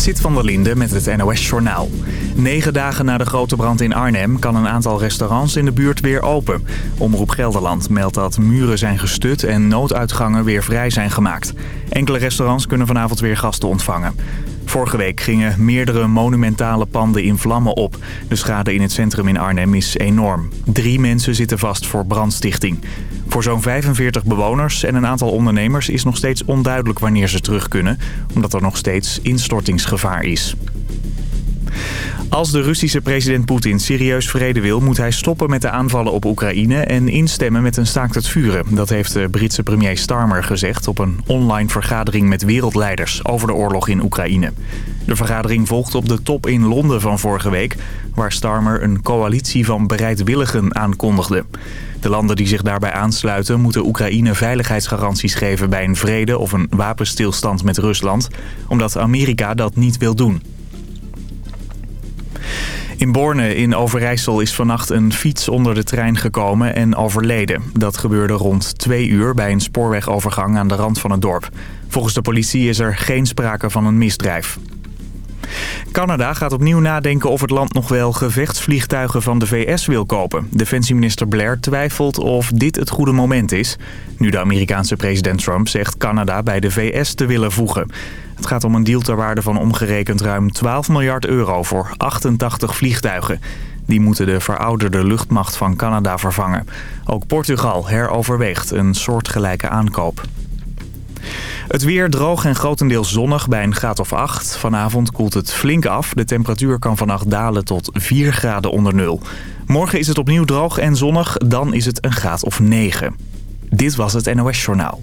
Zit van der Linde met het NOS-journaal. Negen dagen na de grote brand in Arnhem kan een aantal restaurants in de buurt weer open. Omroep Gelderland meldt dat muren zijn gestut en nooduitgangen weer vrij zijn gemaakt. Enkele restaurants kunnen vanavond weer gasten ontvangen. Vorige week gingen meerdere monumentale panden in vlammen op. De schade in het centrum in Arnhem is enorm. Drie mensen zitten vast voor brandstichting. Voor zo'n 45 bewoners en een aantal ondernemers is nog steeds onduidelijk wanneer ze terug kunnen... omdat er nog steeds instortingsgevaar is. Als de Russische president Poetin serieus vrede wil... moet hij stoppen met de aanvallen op Oekraïne en instemmen met een staakt het vuren. Dat heeft de Britse premier Starmer gezegd op een online vergadering met wereldleiders... over de oorlog in Oekraïne. De vergadering volgt op de top in Londen van vorige week... waar Starmer een coalitie van bereidwilligen aankondigde. De landen die zich daarbij aansluiten moeten Oekraïne veiligheidsgaranties geven... bij een vrede of een wapenstilstand met Rusland... omdat Amerika dat niet wil doen. In Borne in Overijssel is vannacht een fiets onder de trein gekomen en overleden. Dat gebeurde rond twee uur bij een spoorwegovergang aan de rand van het dorp. Volgens de politie is er geen sprake van een misdrijf. Canada gaat opnieuw nadenken of het land nog wel gevechtsvliegtuigen van de VS wil kopen. Defensieminister Blair twijfelt of dit het goede moment is. Nu de Amerikaanse president Trump zegt Canada bij de VS te willen voegen. Het gaat om een deal ter waarde van omgerekend ruim 12 miljard euro voor 88 vliegtuigen. Die moeten de verouderde luchtmacht van Canada vervangen. Ook Portugal heroverweegt een soortgelijke aankoop. Het weer droog en grotendeels zonnig bij een graad of 8. Vanavond koelt het flink af. De temperatuur kan vannacht dalen tot 4 graden onder nul. Morgen is het opnieuw droog en zonnig. Dan is het een graad of 9. Dit was het NOS Journaal.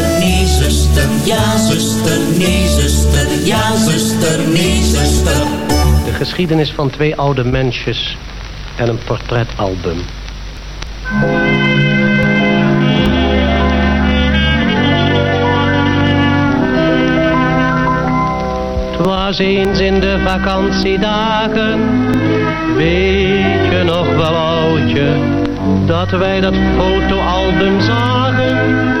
Ja, zuster, nee, zuster. Ja, zuster, nee, zuster. De geschiedenis van twee oude mensjes en een portretalbum. Het was eens in de vakantiedagen, weet je nog wel oudje, dat wij dat fotoalbum zagen.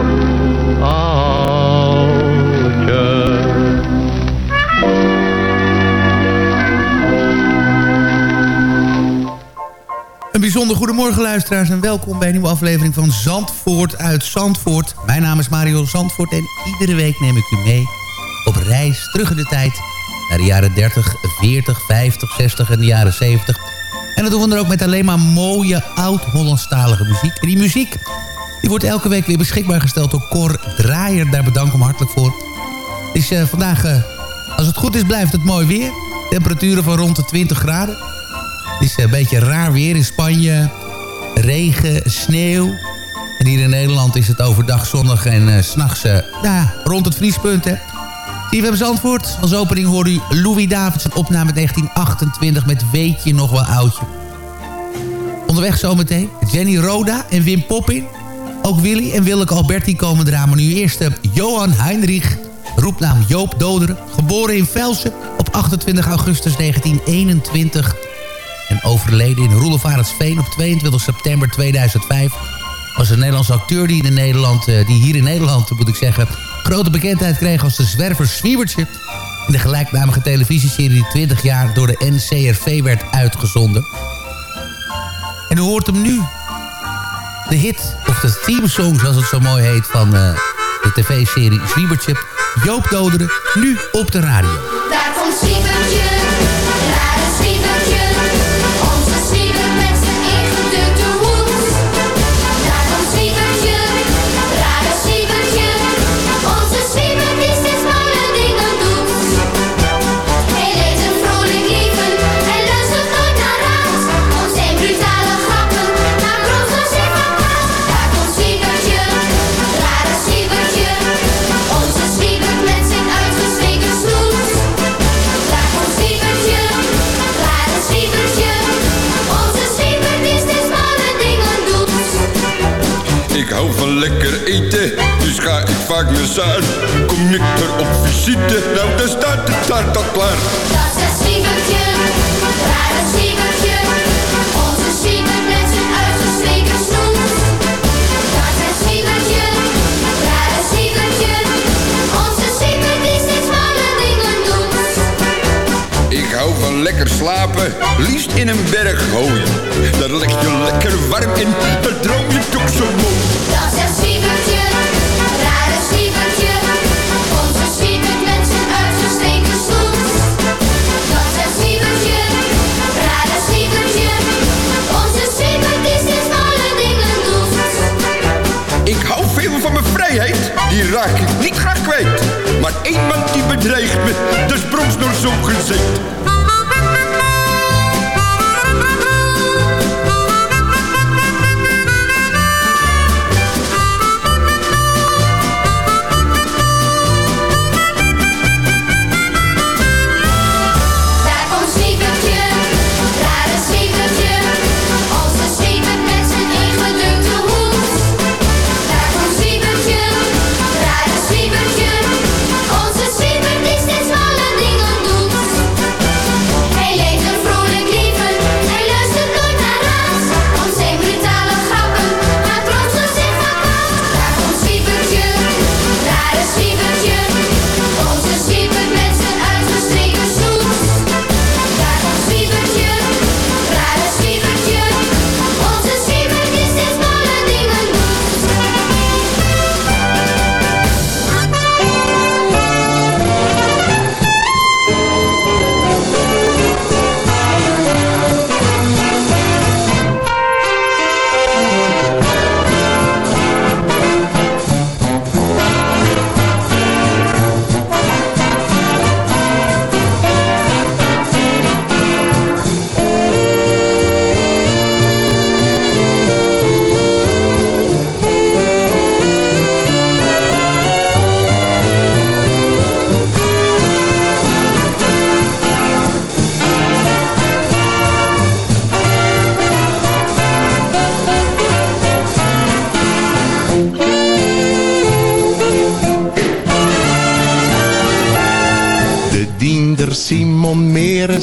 bijzonder goedemorgen luisteraars en welkom bij een nieuwe aflevering van Zandvoort uit Zandvoort. Mijn naam is Mario Zandvoort en iedere week neem ik u mee op reis terug in de tijd naar de jaren 30, 40, 50, 60 en de jaren 70. En dat doen we dan ook met alleen maar mooie oud-Hollandstalige muziek. En die muziek die wordt elke week weer beschikbaar gesteld door Cor Draaier. Daar bedank ik hem hartelijk voor. Het is eh, vandaag, eh, als het goed is, blijft het mooi weer. Temperaturen van rond de 20 graden. Het is een beetje raar weer in Spanje. Regen, sneeuw. En hier in Nederland is het overdag zonnig en uh, s'nachts uh, rond het vriespunt. Hè. Hebben ze antwoord. Als opening hoorde u Louis Davids opname 1928 met Weet je nog wel oudje. Onderweg zometeen Jenny Roda en Wim Poppin. Ook Willy en Willeke Alberti komen eraan. Maar nu eerst Johan Heinrich, roepnaam Joop Doderen. Geboren in Velsen op 28 augustus 1921 en overleden in Roelevarensveen op 22 september 2005... was een Nederlandse acteur die, in Nederland, die hier in Nederland, moet ik zeggen... grote bekendheid kreeg als de zwerver Zwiebertje... in de gelijknamige televisieserie die 20 jaar door de NCRV werd uitgezonden. En u hoort hem nu. De hit, of de themesong zoals het zo mooi heet... van uh, de tv-serie Zwiebertje. Joop Doderen, nu op de radio. Daar komt Zwiebertje,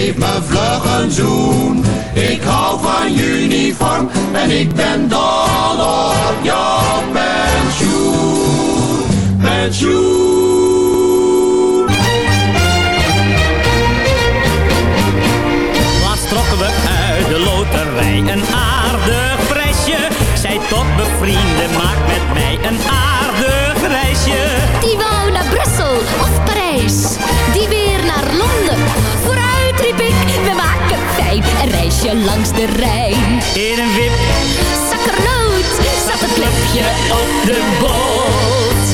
Geef me vlug een zoen. Ik hou van uniform en ik ben dol op jouw pensioen. Pensioen. Laatst trokken we uit de loterij een aardig prijsje. Zij tot bevrienden, maak met mij een aardig een reisje langs de Rijn. In een wip, Zakkernoot zat een klepje op de boot.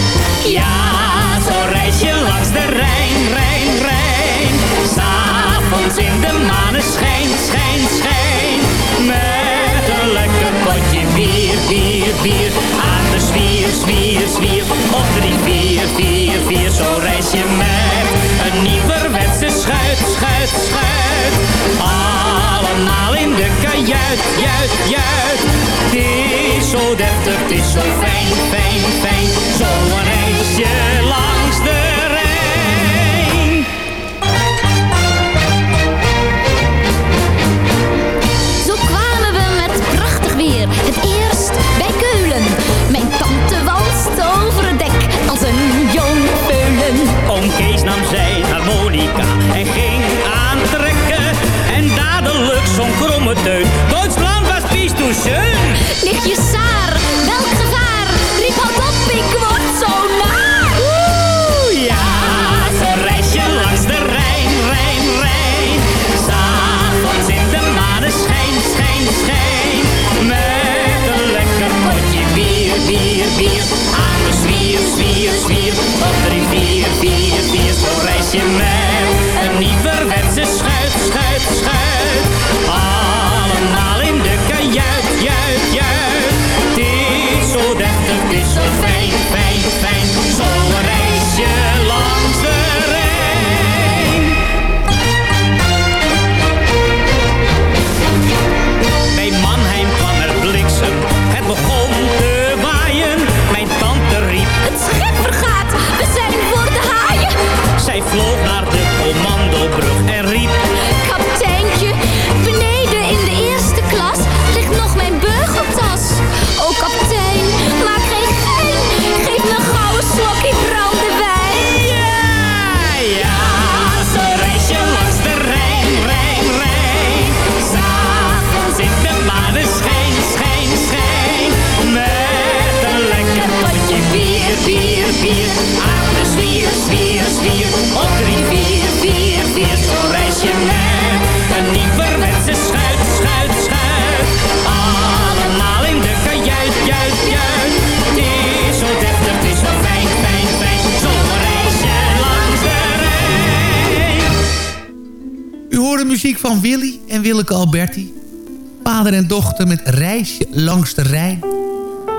Ja, zo'n reisje langs de Rijn, Rijn, Rijn. S'avonds in de maneschijn, schijn, schijn. Met een lekker potje bier, bier, bier. Deftig, het is zo fijn, fijn, fijn. Zo'n reisje Willeke Alberti. Vader en dochter met Reisje langs de Rijn.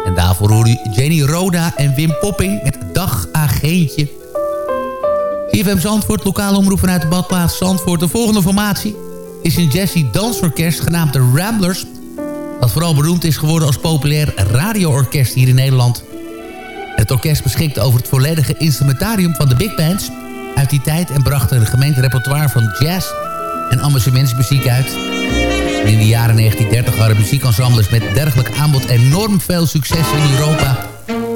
En daarvoor hoorde u Jenny Roda en Wim Popping met Dag Agentje. CFM Zandvoort, lokale omroep vanuit de badplaats Zandvoort. De volgende formatie is een jazzy dansorkest genaamd de Ramblers. Dat vooral beroemd is geworden als populair radioorkest hier in Nederland. Het orkest beschikte over het volledige instrumentarium van de big bands uit die tijd... en bracht een gemengd repertoire van jazz en amusementsmuziek uit. In de jaren 1930 waren muziekensembles met dergelijk aanbod enorm veel succes in Europa...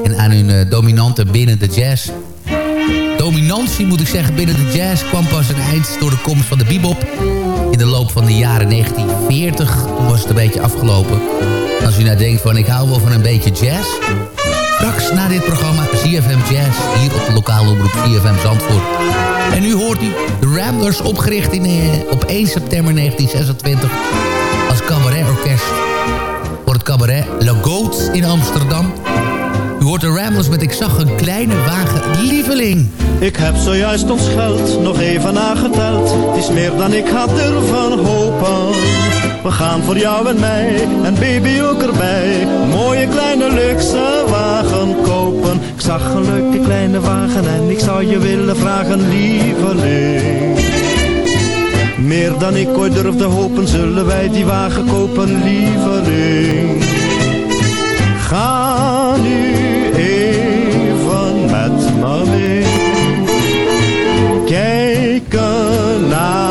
en aan hun eh, dominante binnen de jazz. Dominantie, moet ik zeggen, binnen de jazz kwam pas een eind door de komst van de bebop... in de loop van de jaren 1940. Toen was het een beetje afgelopen. Als u nou denkt van, ik hou wel van een beetje jazz... Straks na dit programma CFM Jazz, hier op de lokale omroep CFM Zandvoort. En nu hoort u de Ramblers, opgericht in, eh, op 1 september 1926 als cabaretorkest voor het cabaret Le Goat in Amsterdam. U hoort de Ramblers met Ik zag een kleine wagen lieveling. Ik heb zojuist ons geld nog even nageteld. Het is meer dan ik had durven hopen. We gaan voor jou en mij en baby ook erbij. Mooie kleine luxe wagen kopen. Ik zag een leuke kleine wagen en ik zou je willen vragen, lieveling. Meer dan ik ooit durfde hopen, zullen wij die wagen kopen, lieveling. Ga nu even met me mee. Kijken naar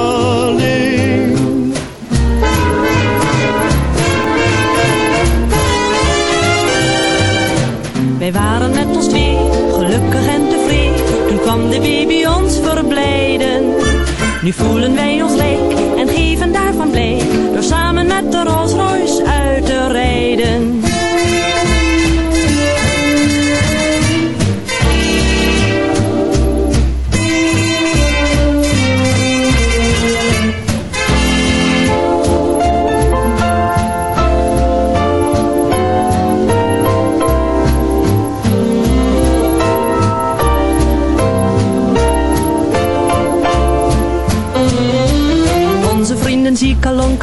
Kwam de baby ons verblijden. Nu voelen wij ons rijk en geven daarvan blij. Door samen met de Rolls Royce uit te rijden.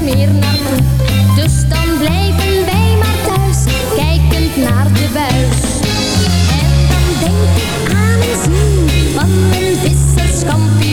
Dus dan blijven wij maar thuis, kijkend naar de buis. En dan denk ik aan een zin van een visserskampioen.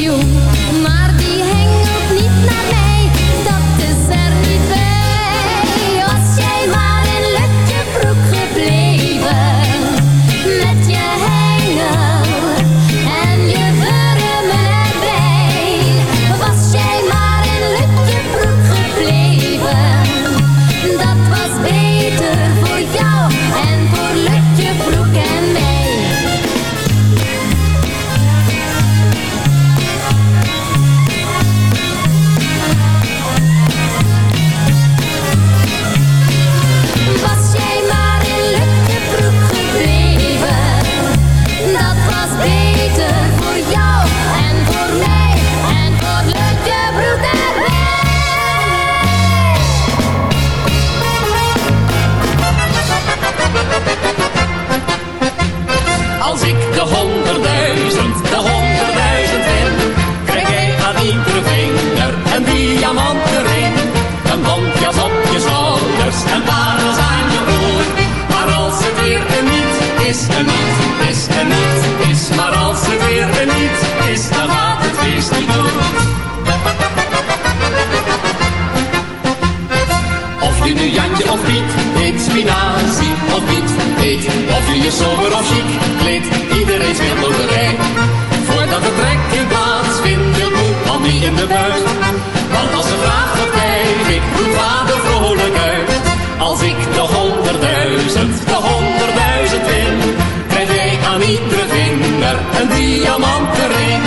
Aan iedere vinger een diamanten ring.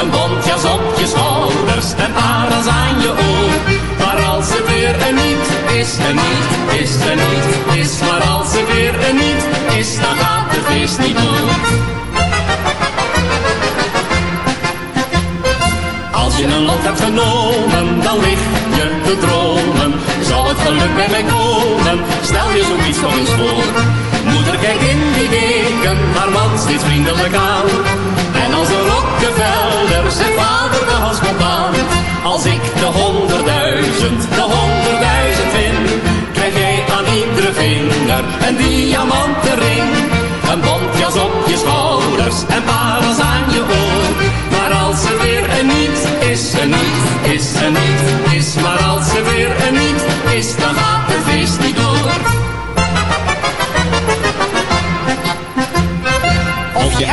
Een bontjas op je schouders en parels aan je oor. Maar als het weer een niet is, een niet is, een niet is. Maar als het weer een niet is, dan gaat het feest niet door. Als je een lot hebt genomen, dan lig je te dromen. Zal het geluk bij mij komen? Stel je zoiets nog eens voor. Moeder kijkt in die weken haar man steeds vriendelijk aan. En als een Rockefeller zegt vader de hals komt. Als ik de honderdduizend, de honderdduizend vind, krijg jij aan iedere vinger een diamanten ring. Een bontjas op je schouders en parels aan je oor. Maar als er weer een niet is, een niet is, een niet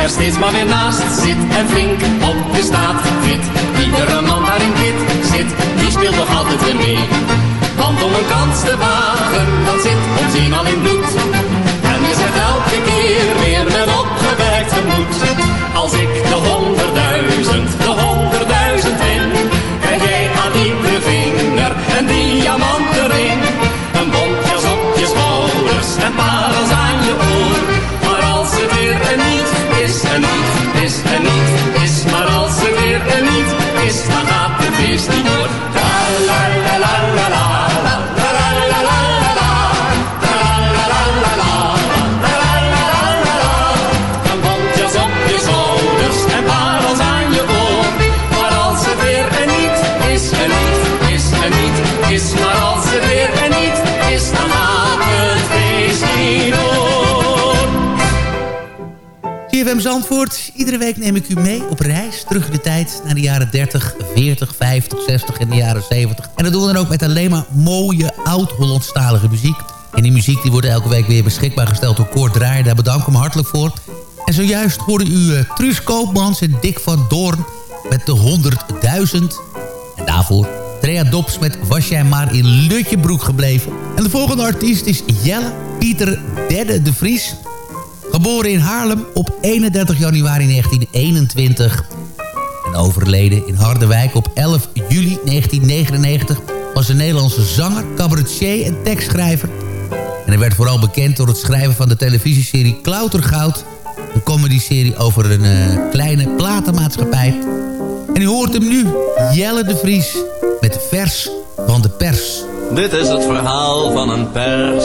er steeds maar weer naast zit en flink op je staat fit. Iedere man waarin dit zit, die speelt nog altijd weer mee. Want om een kans te wagen, dat zit ons eenmaal in bloed. En je zegt elke keer weer met opgewerkt gemoed. Als ik de honderdduizend, de honderdduizend win, krijg jij aan iedere vinger een diamanten ring. Een bontjas op je schouders en is, dan gaat het feest niet door. La la la la la la. la, la, CFM Zandvoort. Iedere week neem ik u mee op reis terug in de tijd naar de jaren 30, 40, 50, 60 en de jaren 70. En dat doen we dan ook met alleen maar mooie oud-Hollandstalige muziek. En die muziek die wordt elke week weer beschikbaar gesteld door Koord. Daar bedank ik hem hartelijk voor. En zojuist hoorde u eh, Truus Koopmans en Dick van Doorn met de 100.000. En daarvoor Trea Dops met Was jij maar in Lutjebroek gebleven. En de volgende artiest is Jelle Pieter Dedde de Vries. Geboren in Haarlem op 31 januari 1921. En overleden in Harderwijk op 11 juli 1999... was een Nederlandse zanger, cabaretier en tekstschrijver. En hij werd vooral bekend door het schrijven van de televisieserie Klautergoud... een comedyserie over een eh, kleine platenmaatschappij. En u hoort hem nu, Jelle de Vries, met vers van de pers. Dit is het verhaal van een pers.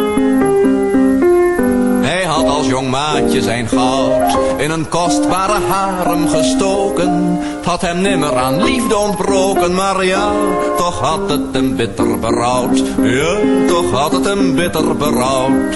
Als jong maatje zijn goud in een kostbare harem gestoken. Had hem nimmer aan liefde ontbroken, maar ja, toch had het hem bitter berouwd. Ja, toch had het hem bitter berouwd.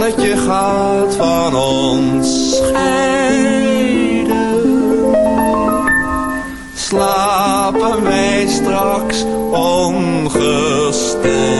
Zonnetje gaat van ons scheiden. Slapen wij straks ongestoord.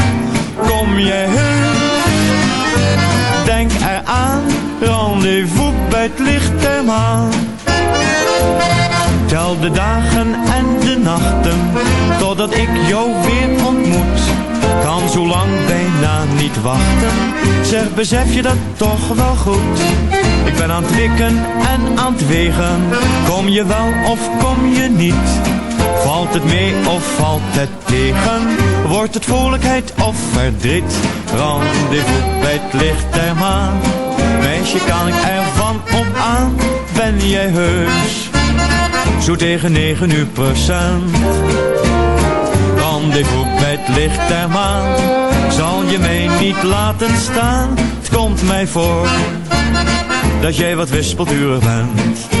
kom jij heus? Denk eraan, rendezvous bij het licht der maan. Tel de dagen en de nachten, totdat ik jou weer ontmoet. Kan zo lang bijna niet wachten, zeg besef je dat toch wel goed. Ik ben aan het wikken en aan het wegen, kom je wel of kom je niet? Valt het mee of valt het tegen? Wordt het vrolijkheid of verdriet? Rendezvous bij het licht der maan. Meisje kan ik ervan op aan, ben jij heus? Zo tegen negen uur procent. Rendezvous bij het licht der maan. Zal je mij niet laten staan? Het komt mij voor dat jij wat wispelturig bent.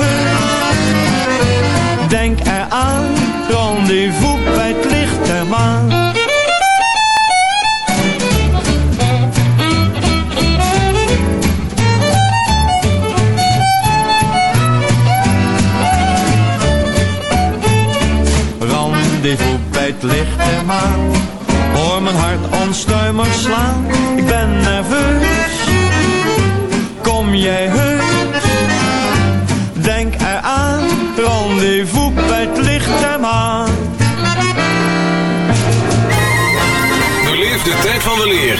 het licht maan. Hoor mijn hart onstuimig slaan, ik ben nerveus. Kom jij heus? Denk eraan, rendezvous bij het licht der maan. Beleef de tijd van weleer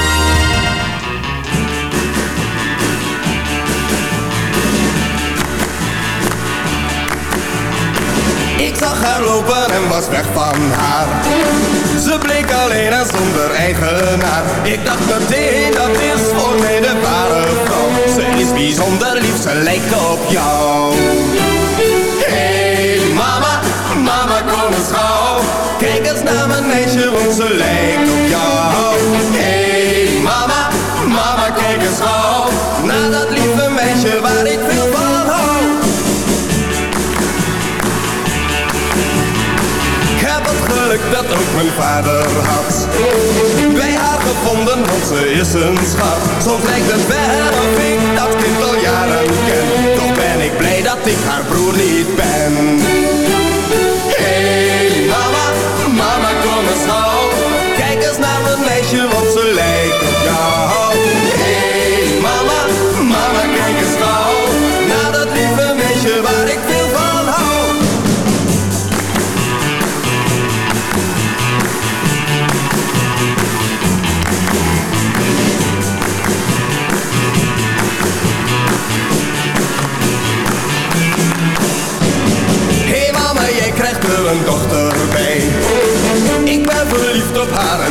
Ik zag haar lopen en was weg van haar. Ze bleek alleen en zonder eigenaar. Ik dacht meteen dat is voor mij de ware vrouw. Ze is bijzonder lief, ze lijkt op jou. Hey mama, mama kom eens gauw. Kijk eens naar mijn meisje, want ze lijkt op jou. Hey mama, mama kijk eens gauw. Naar dat lieve meisje waar ik geluk dat ook mijn vader had. Bij haar gevonden, want ze is een schat. Zo lijkt het wel of ik dat kind al jaren ken. Toch ben ik blij dat ik haar broer niet ben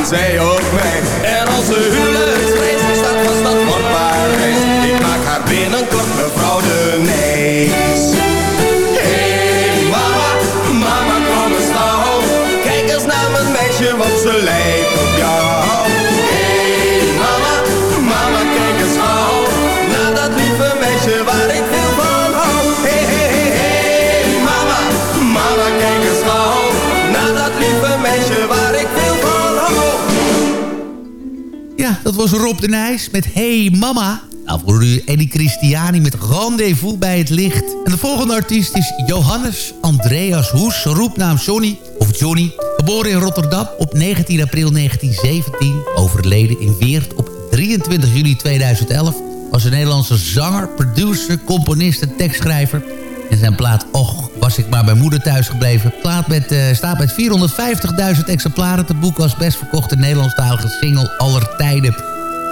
op haar en dat was Rob de Nijs met Hey Mama. Nou, voor u Eddie Christiani met Rendezvous bij het licht. En de volgende artiest is Johannes Andreas Hoes, roepnaam Johnny, of Johnny. Geboren in Rotterdam op 19 april 1917. Overleden in Weert op 23 juli 2011. Was een Nederlandse zanger, producer, componist en tekstschrijver. En zijn plaat Och, was ik maar bij moeder thuis gebleven. Plaat met, eh, staat met 450.000 exemplaren te boek als best verkochte Nederlandstalige single aller tijden.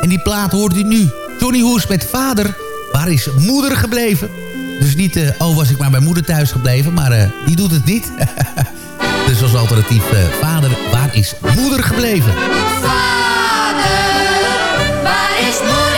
En die plaat hoort u nu. Johnny Hoes met vader, waar is moeder gebleven? Dus niet, eh, oh was ik maar bij moeder thuis gebleven, maar eh, die doet het niet. dus als alternatief, vader, waar is moeder gebleven? Vader, waar is moeder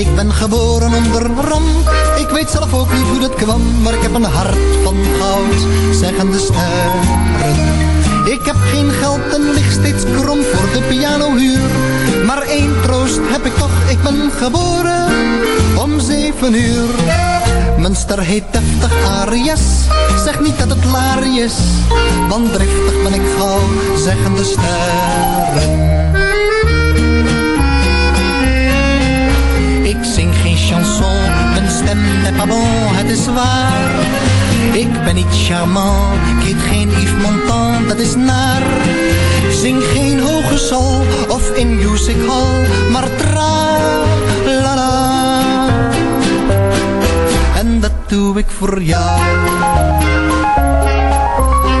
Ik ben geboren onder ramp, ik weet zelf ook niet hoe dat kwam. Maar ik heb een hart van goud, zeggen de sterren. Ik heb geen geld en lig steeds krom voor de pianohuur. Maar één troost heb ik toch, ik ben geboren om zeven uur. Mijn ster heet deftig Arias, zeg niet dat het laar is. Want driftig ben ik gauw, zeggen de sterren. Chanson, mijn stem n'est pas bon, het is waar. Ik ben niet charmant, ik heet geen Yves Montand, dat is naar. Zing geen hoge sol of in music hall, maar tra la la. En dat doe ik voor jou.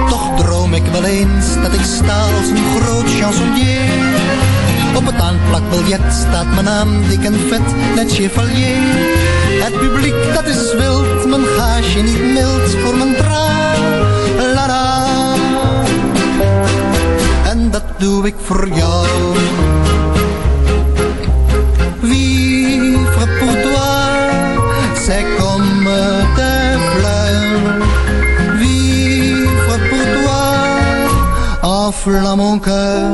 Toch droom ik wel eens dat ik sta als een groot chansonnier. Op het aanplakbiljet staat mijn naam dik en vet, net chevalier. Het publiek dat is wild, mijn gaasje niet mild voor mijn tra la la. En dat doe ik voor jou. Mon cœur.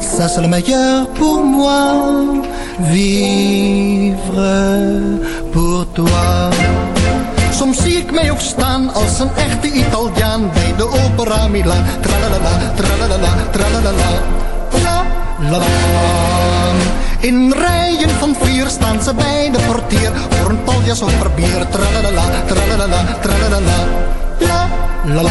Ça c'est le meilleur pour moi. Vivre pour toi. Soms zie ik mij ook staan als een echte Italiaan bij de opera Milan. Tralalala, tralalala, tralalala, la la la. In rijen van vier staan ze bij de portier voor een paljas of per bier. Tralalala, tralalala, tralalala, la la la.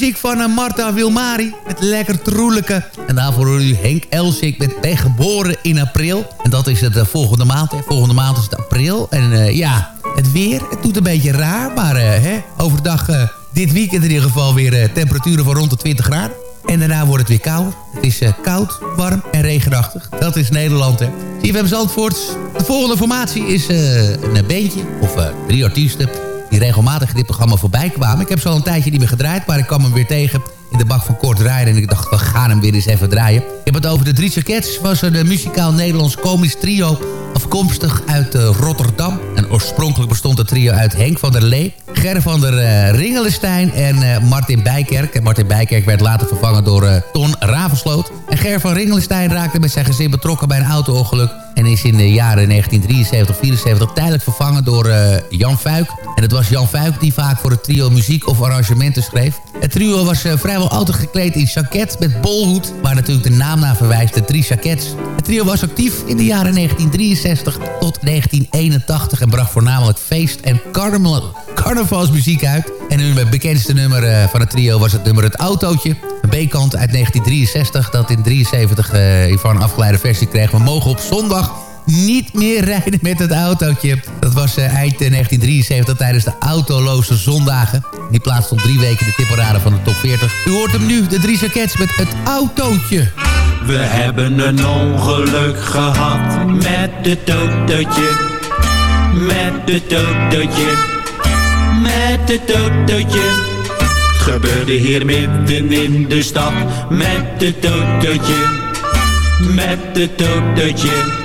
Muziek van eh, Marta Wilmari met Lekker Troelijke. En daarvoor hoorde u Henk Elsik met Ben geboren in april. En dat is het eh, volgende maand. Hè. Volgende maand is het april. En eh, ja, het weer, het doet een beetje raar. Maar hè, overdag, dit weekend in ieder geval weer temperaturen van rond de 20 graden. En daarna wordt het weer kouder. Het is koud, warm en regenachtig. Dat is Nederland, hè. CFM Zandvoort. De volgende formatie is een beentje, of drie artiesten die regelmatig dit programma voorbij kwamen. Ik heb zo al een tijdje niet meer gedraaid, maar ik kwam hem weer tegen in de bak van Kort Rijden. En ik dacht, we gaan hem weer eens even draaien. Ik heb het over de Drie Jackets. was een muzikaal Nederlands komisch trio afkomstig uit uh, Rotterdam. En oorspronkelijk bestond het trio uit Henk van der Lee, Ger van der uh, Ringelenstein en uh, Martin Bijkerk. En Martin Bijkerk werd later vervangen door Ton Ravensloot. En Ger van Ringelenstein raakte met zijn gezin betrokken bij een auto-ongeluk en is in de jaren 1973 74 tijdelijk vervangen door Jan Fuik. En het was Jan Fuik die vaak voor het trio muziek of arrangementen schreef. Het trio was uh, vrijwel altijd gekleed in jacket met bolhoed... waar natuurlijk de naam naar verwijst, de drie jackets. Het trio was actief in de jaren 1963 tot 1981... en bracht voornamelijk feest- en carnaval, carnavalsmuziek uit. En hun bekendste nummer uh, van het trio was het nummer Het Autootje. Een B-kant uit 1963 dat in 73 uh, van een afgeleide versie kreeg. We mogen op zondag niet meer rijden met het autootje. Dat was uh, eind 1973 tijdens de autoloze zondagen. Die plaatst stond drie weken de tipparade van de top 40. U hoort hem nu, de drie jackets met het autootje. We hebben een ongeluk gehad met het autootje. Met het autootje. Met het autootje. Gebeurde hier midden in de stad. Met het autootje. Met het autootje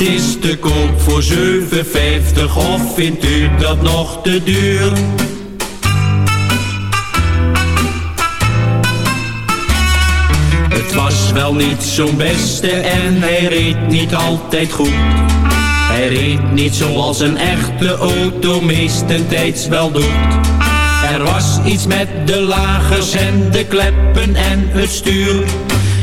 Het is te koop voor 7,50 of vindt u dat nog te duur? Het was wel niet zo'n beste en hij reed niet altijd goed. Hij reed niet zoals een echte auto meestentijds wel doet. Er was iets met de lagers en de kleppen en het stuur.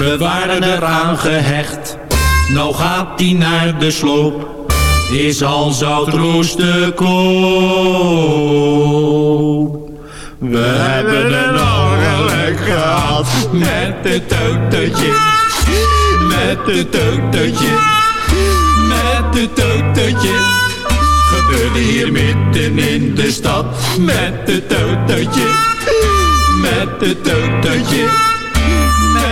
we waren eraan gehecht. Nou gaat die naar de sloop, is al zout roest te koop. We hebben een ongeluk gehad. Met het autootje, met het autootje, met het autootje. Gebeurde hier midden in de stad. Met het autootje, met het autootje,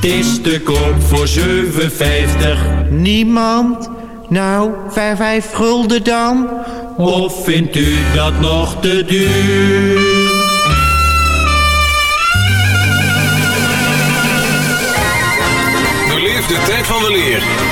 Het is te koop voor 7,50. Niemand? Nou, vijf, vijf gulden dan? Of vindt u dat nog te duur?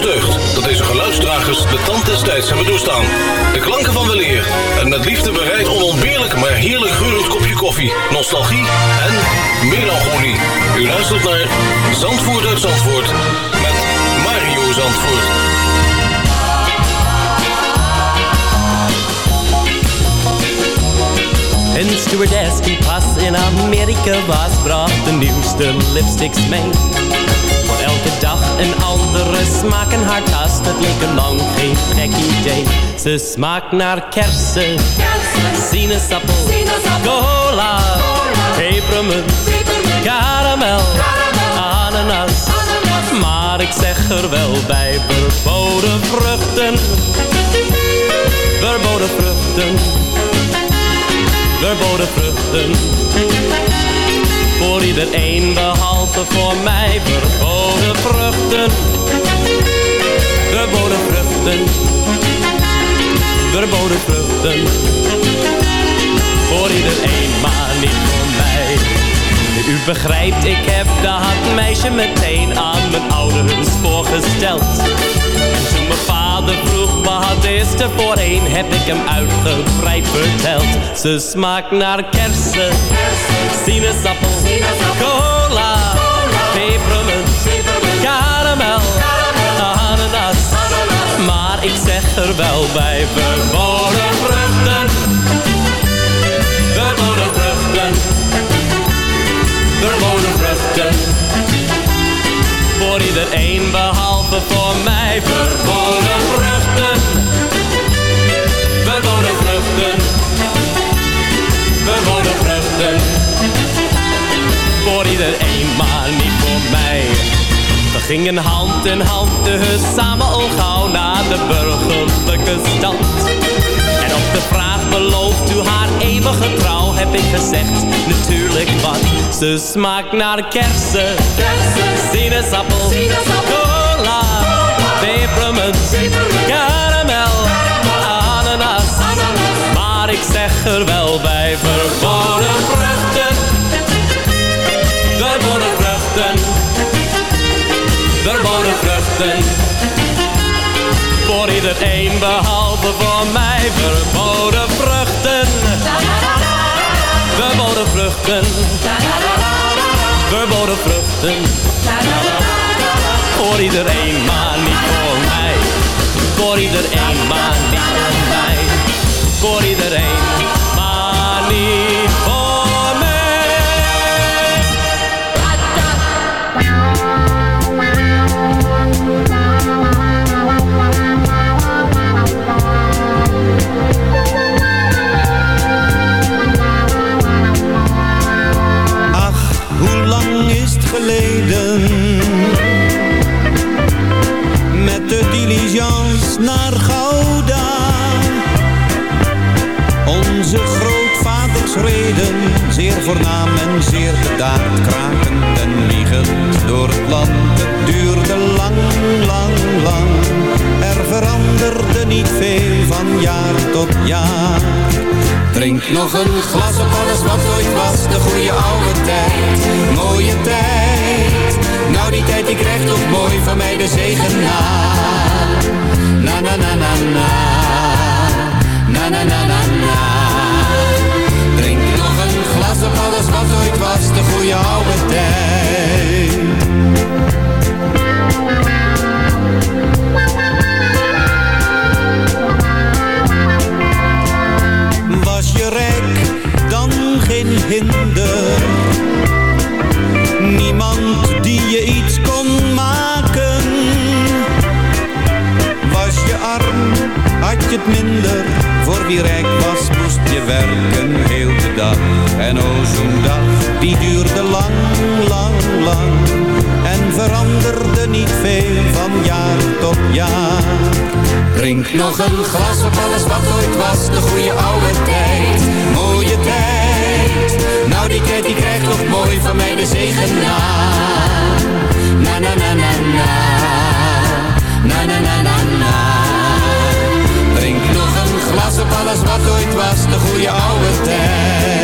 Deugd dat deze geluidsdragers de tand des tijds hebben doorstaan. De klanken van weleer en met liefde bereid onontbeerlijk maar heerlijk geurend kopje koffie, nostalgie en melancholie. U luistert naar Zandvoort uit Zandvoort met Mario Zandvoort. Een stewardess die pas in Amerika was, bracht de nieuwste lipsticks mee. Een andere smaak. En haar tas, dat leek er lang geen gek idee. Ze smaakt naar kersen, sinaasappel, cola, pepermunt, karamel, ananas. Maar ik zeg er wel bij, verboden vruchten, verboden vruchten, verboden vruchten. Voor iedereen behalve voor mij, verboden vruchten, verboden vruchten, verboden vruchten. Voor iedereen, maar niet voor mij. U begrijpt, ik heb dat meisje meteen aan mijn ouders voorgesteld. Vader vroeg wat is er voorheen, heb ik hem uitgebreid verteld. Ze smaakt naar kersen, sinaasappel, cola, pepermunt, karamel, ananas. Maar ik zeg er wel bij, verboden Iedereen behalve voor mij verboden vruchten. Verboden vruchten. Verboden vruchten. Voor iedereen, maar niet voor mij. We gingen hand in hand dus samen al gauw naar de burgerlijke stand. En op de vraag belooft u haar eeuwige trouw heb ik gezegd, natuurlijk wat. Ze smaakt naar kersen, sinaasappel, Iedereen behalve voor mij, verboden vruchten. Verboden vruchten. Verboden vruchten. Voor iedereen, maar niet voor mij. Voor iedereen, maar niet voor mij. Voor iedereen, maar niet naar Gouda. Onze grootvaders reden Zeer voornaam en zeer bedaard Krakend en wiegend door het land. Het duurde lang, lang, lang. Er veranderde niet veel van jaar tot jaar. Drink nog een glas op alles wat ooit was, de goede oude tijd. Mooie tijd, nou die tijd die krijgt toch mooi van mij de zegen na. Na na na na na, na na na na. Drink nog een glas op alles wat ooit was, de goede oude tijd. Nog een glas op alles wat ooit was, de goede oude tijd. Mooie tijd, nou die tijd die krijgt toch mooi van mij de zegen na. Na na na na na, na na na na na. Drink nog een glas op alles wat ooit was, de goede oude tijd.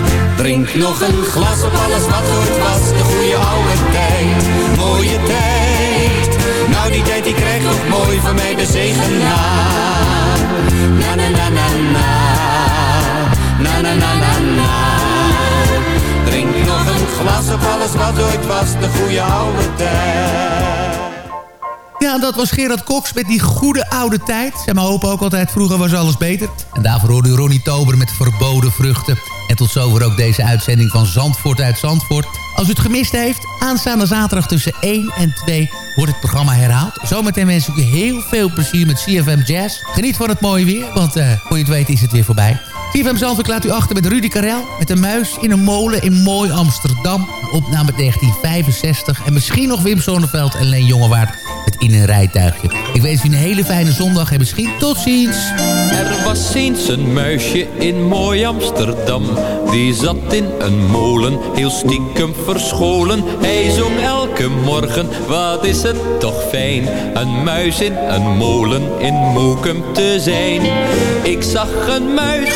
Drink nog een glas op alles wat ooit was, de goede oude tijd, mooie tijd. Nou die tijd die krijgt nog mooi van mij de zegen na. Na na na na na, na na na na na. Drink nog een glas op alles wat ooit was, de goede oude tijd. Ja, dat was Gerard Cox met die goede oude tijd. Zeg maar hopen ook altijd, vroeger was alles beter. En daarvoor hoorde u Ronnie Tober met verboden vruchten. Tot zover ook deze uitzending van Zandvoort uit Zandvoort. Als u het gemist heeft, aanstaande zaterdag tussen 1 en 2 wordt het programma herhaald. Zometeen wens ik u heel veel plezier met CFM Jazz. Geniet van het mooie weer, want uh, voor je het weet is het weer voorbij. CFM Zandvoort laat u achter met Rudy Karel. Met een muis in een molen in mooi Amsterdam. Opname 1965. En misschien nog Wim Sonneveld en Leen Jongewaard met In een rijtuigje. Ik wens u een hele fijne zondag en misschien tot ziens. Er was eens een muisje in mooi Amsterdam. Die zat in een molen, heel stiekem verscholen. Hij zong elke morgen, wat is het toch fijn. Een muis in een molen in Moekum te zijn. Ik zag een muis.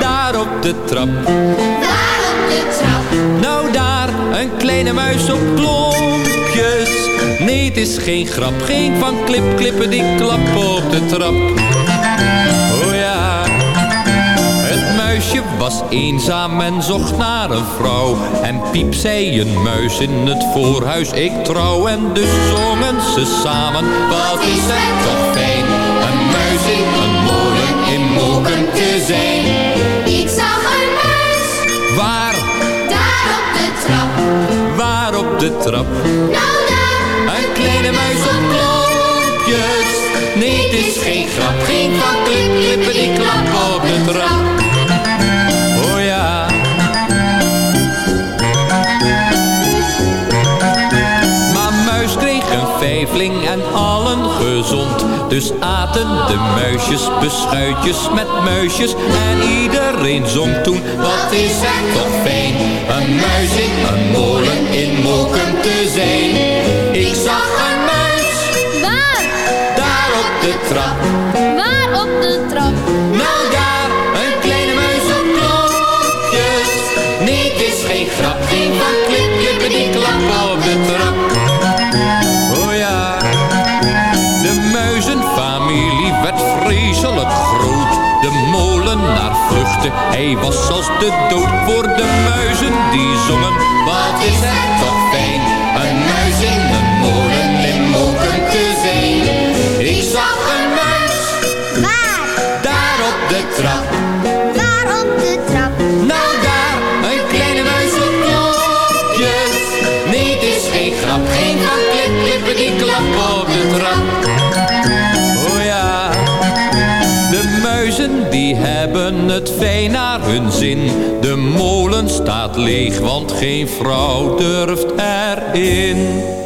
Daar op de trap. Daar op de trap. Nou daar, een kleine muis op klompjes. Nee, het is geen grap, geen van klip, klippen die klappen op de trap. Oh ja, het muisje was eenzaam en zocht naar een vrouw. En piep zei een muis in het voorhuis, ik trouw. En dus zongen ze samen, wat is het toch fijn. Een muis in een molen in Moken te zijn. Ik zag een muis. Waar, Daar op de trap. waar op de trap? Nou kleine muis op klompjes. Nee, het is geen grap, geen van klip, klippen die klappen op de trap. Oh ja. Maar muis kreeg een vijfling en allen gezond. Dus aten de muisjes beschuitjes met muisjes. En iedereen zong toen, wat is het toch fijn. Een muis in een molen in Moken te zijn. Zag een muis. Waar? Daar op de trap. Waar op de trap? Nou daar, een kleine muis op klokjes. Nee, het is geen grap, geen van klippen die klappen op de trap. Oh ja, de muizenfamilie werd vreselijk groot. De molenaar vluchtte, hij was als de dood voor de muizen die zongen. Wat is het toch molen staat leeg, want geen vrouw durft erin.